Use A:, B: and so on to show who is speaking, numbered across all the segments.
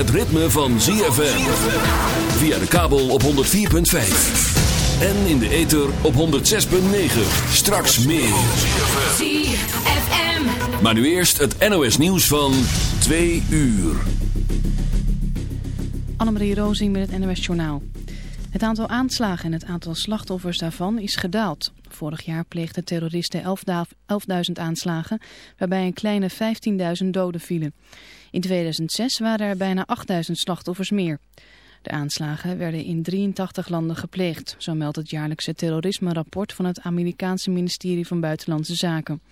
A: het ritme van ZFM. Via de kabel op 104.5. En in de ether op 106.9. Straks meer.
B: ZFM.
A: Maar nu eerst het NOS nieuws van 2 uur.
C: Annemarie Rozing met het NOS Journaal. Het aantal aanslagen en het aantal slachtoffers daarvan is gedaald. Vorig jaar pleegden terroristen 11.000 aanslagen, waarbij een kleine 15.000 doden vielen. In 2006 waren er bijna 8.000 slachtoffers meer. De aanslagen werden in 83 landen gepleegd, zo meldt het jaarlijkse terrorisme-rapport van het Amerikaanse ministerie van Buitenlandse Zaken.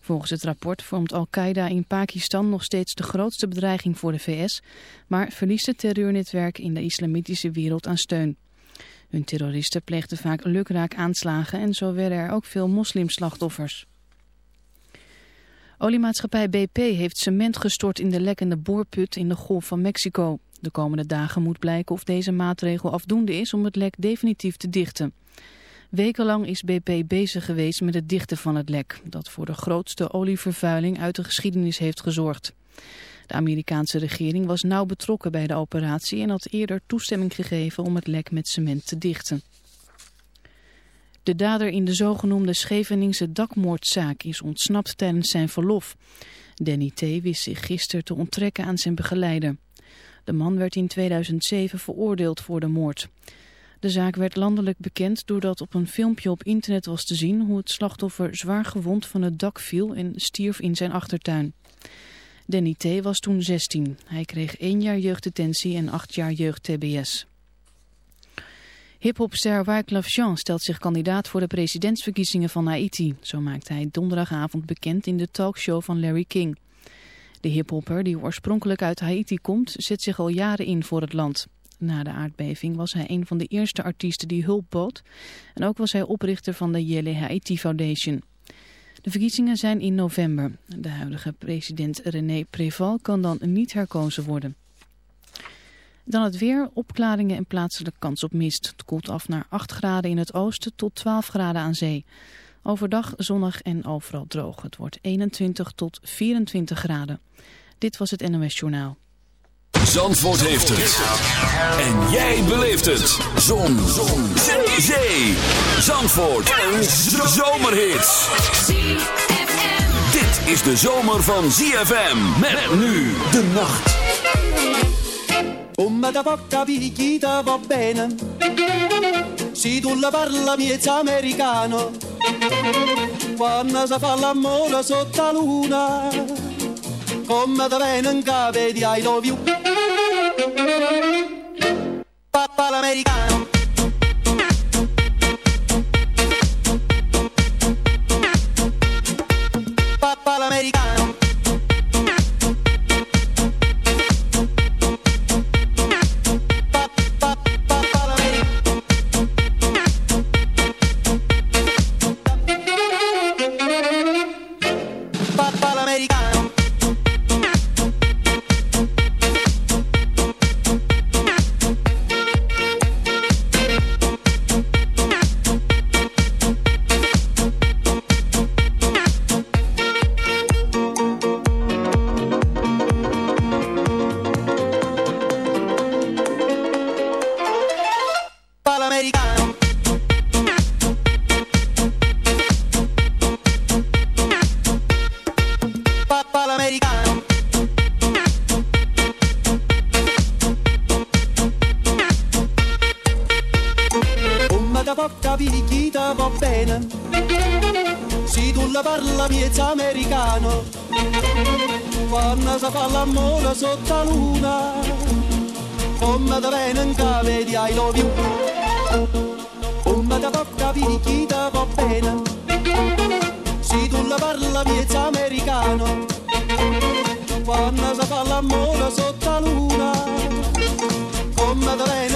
C: Volgens het rapport vormt Al-Qaeda in Pakistan nog steeds de grootste bedreiging voor de VS, maar verliest het terreurnetwerk in de islamitische wereld aan steun. Hun terroristen pleegden vaak lukraak aanslagen en zo werden er ook veel moslimslachtoffers. Oliemaatschappij BP heeft cement gestort in de lekkende boorput in de Golf van Mexico. De komende dagen moet blijken of deze maatregel afdoende is om het lek definitief te dichten. Wekenlang is BP bezig geweest met het dichten van het lek, dat voor de grootste olievervuiling uit de geschiedenis heeft gezorgd. De Amerikaanse regering was nauw betrokken bij de operatie en had eerder toestemming gegeven om het lek met cement te dichten. De dader in de zogenoemde Scheveningse dakmoordzaak is ontsnapt tijdens zijn verlof. Danny T. wist zich gisteren te onttrekken aan zijn begeleider. De man werd in 2007 veroordeeld voor de moord. De zaak werd landelijk bekend doordat op een filmpje op internet was te zien hoe het slachtoffer zwaar gewond van het dak viel en stierf in zijn achtertuin. Danny T. was toen 16. Hij kreeg één jaar jeugddetentie en acht jaar jeugd-TBS. Hip-hopster Wyclef Jean stelt zich kandidaat voor de presidentsverkiezingen van Haiti. Zo maakte hij donderdagavond bekend in de talkshow van Larry King. De hiphopper, die oorspronkelijk uit Haiti komt, zet zich al jaren in voor het land. Na de aardbeving was hij een van de eerste artiesten die hulp bood. En ook was hij oprichter van de Yele Haiti Foundation. De verkiezingen zijn in november. De huidige president René Preval kan dan niet herkozen worden. Dan het weer, opklaringen en plaatselijk kans op mist. Het koelt af naar 8 graden in het oosten tot 12 graden aan zee. Overdag zonnig en overal droog. Het wordt 21 tot 24 graden. Dit was het NOS Journaal.
A: Zandvoort heeft het. En jij beleeft het. Zon. Zon. Zee. Zandvoort. Een zomerhit.
B: ZFM.
A: Dit is de zomer van ZFM. Met nu de nacht.
D: Come da poca picchita va bene. Se tu la parla miezza americano. Quando si fa l'amore sotto la luna Come da in capo di I love you Papà l'americano americano Quando si fa l'amore sotto la luna Come da in cave di love you. Come da poca picchita va bene Se tu la parla miezza americano. Quando si fa l'amore sotto la luna Come da bene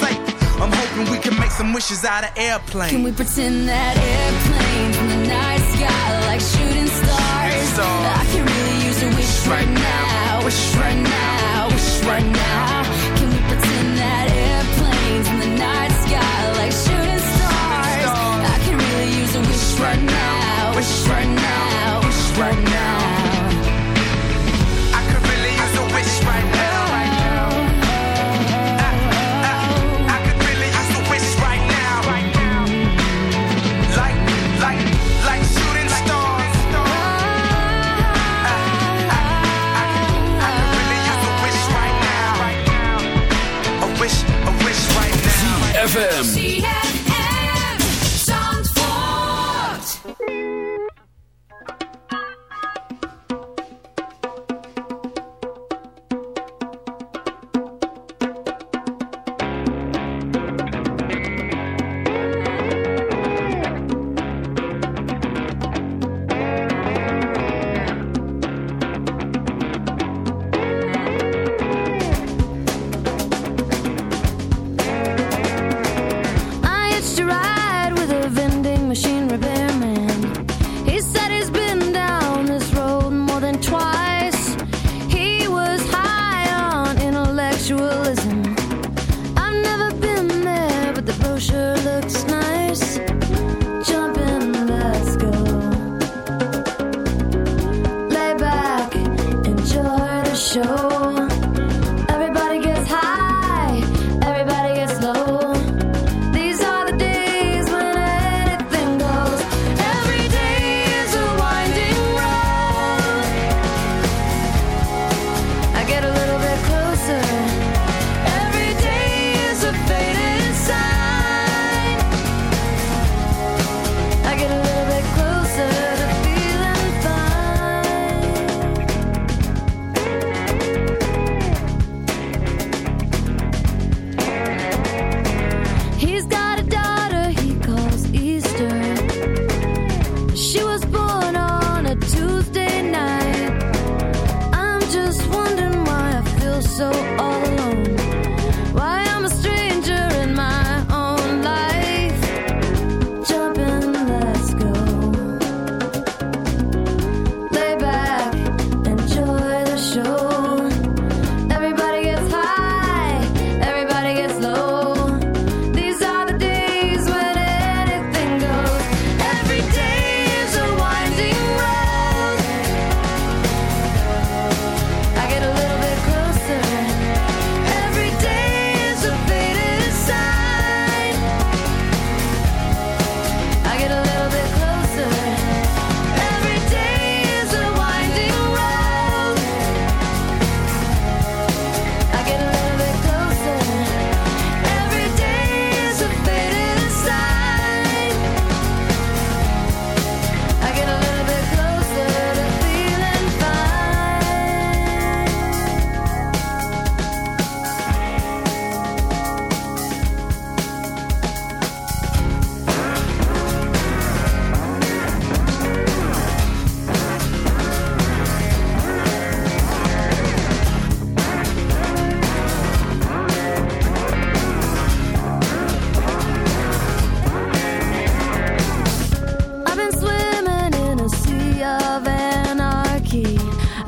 E: Say, I'm hoping we can make some wishes out of airplanes.
B: Can we pretend that airplanes in the night sky like shooting stars?
E: Stars.
B: I can really use a wish right now,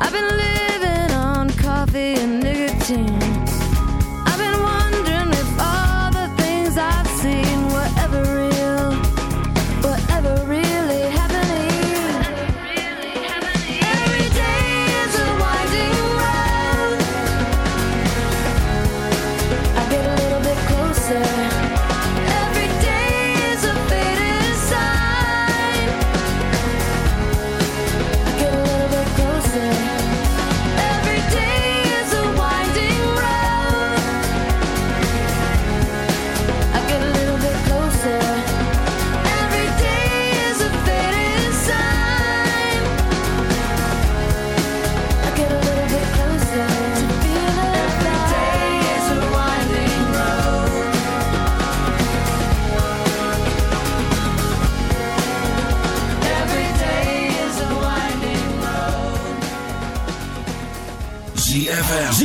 E: I've been living on
A: coffee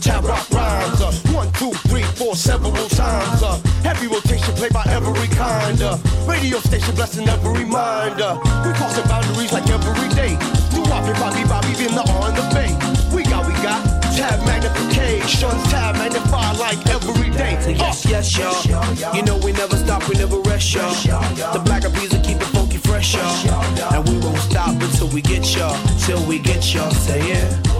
F: But I rock rhymes. Uh, one, two, three, four, several times. Uh, heavy rotation played by every kind. Uh, radio station blessing every mind. Uh, we crossing boundaries like every day. Do Bobby, Bobby, Bobby, in the on the bay. We got, we got tab magnification, tab magnify like every day.
G: So yes, yes, y'all. You know we never stop, we never rest, y'all. The black of bees will keep it funky fresh, y'all. And we won't stop until we get y'all, till we get y'all. Say yeah.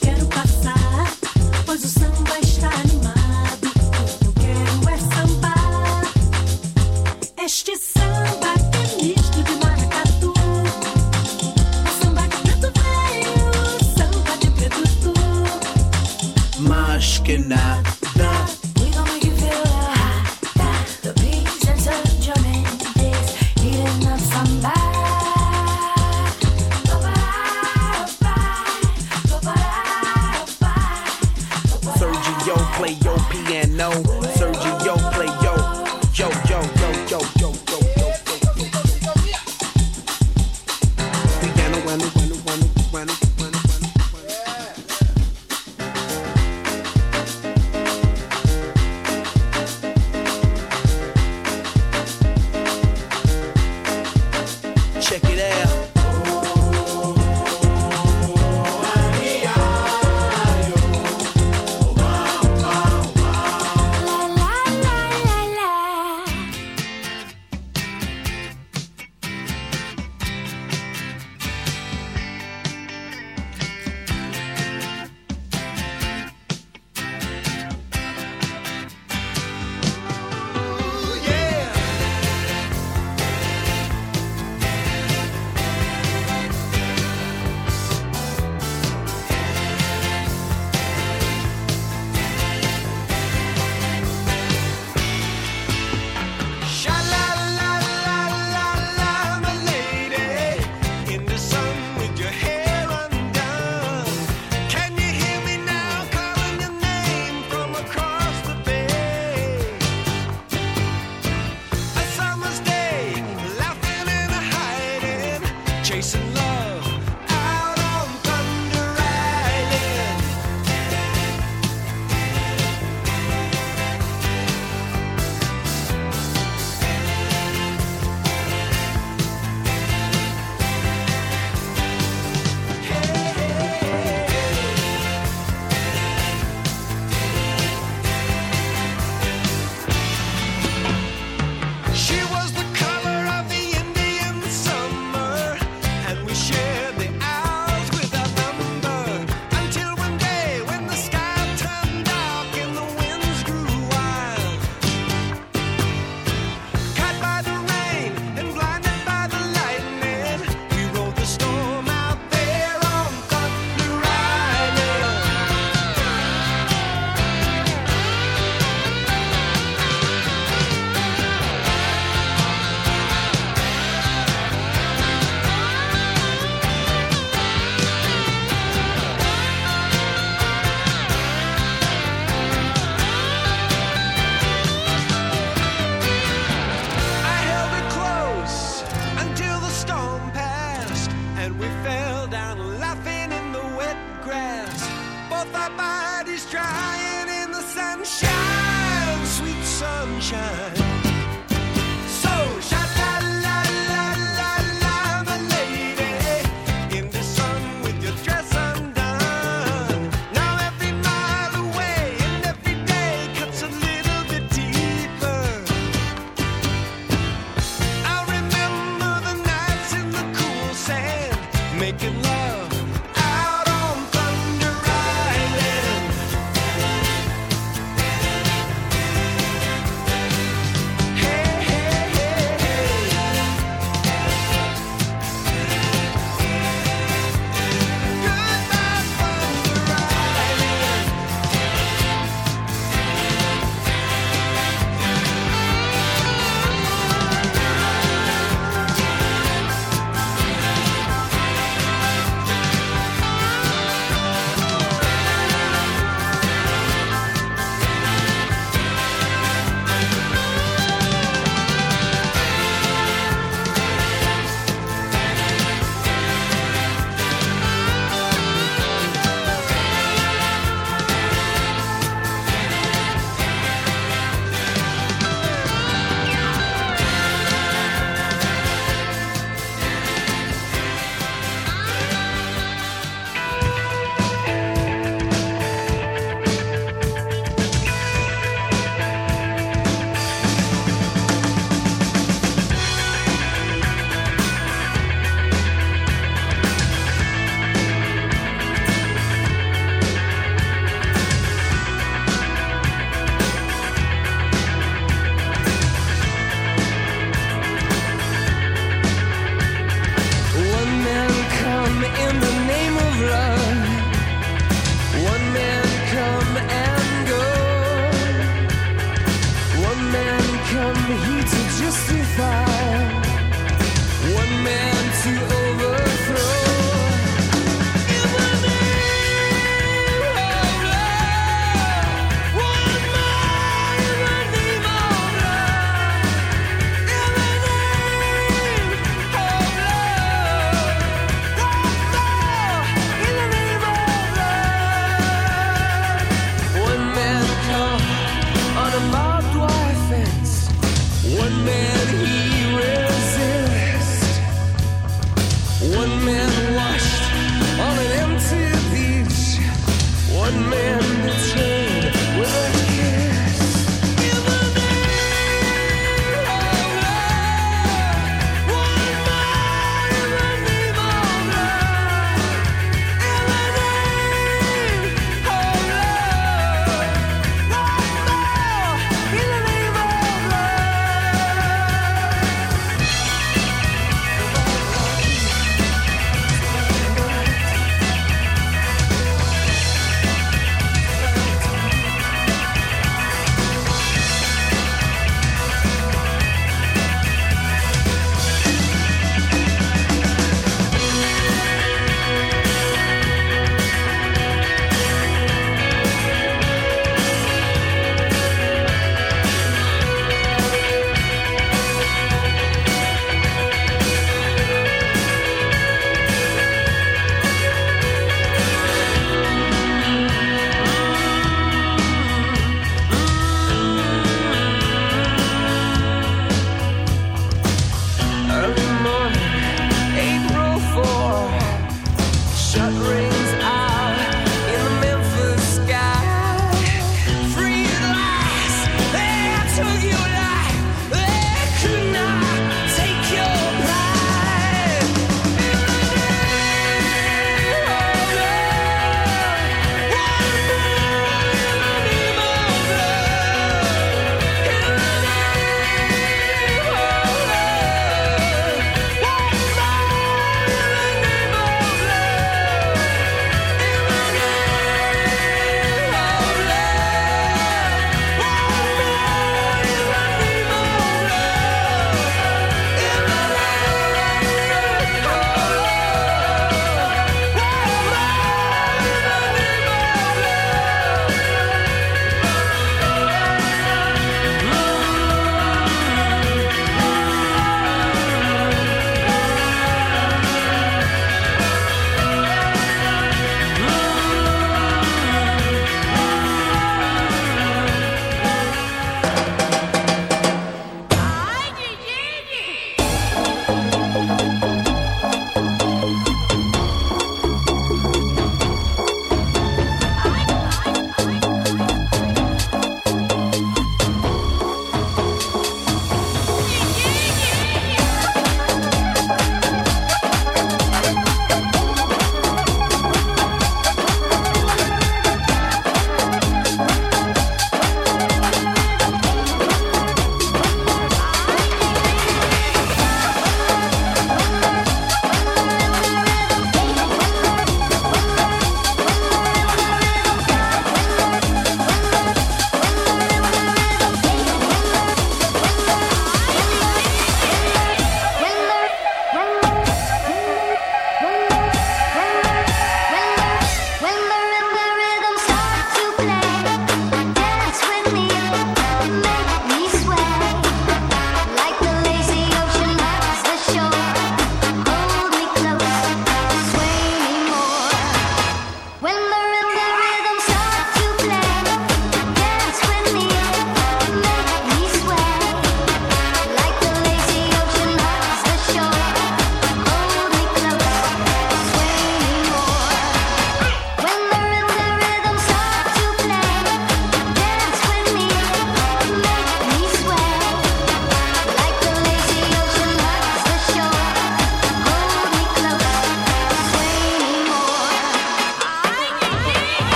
H: making love.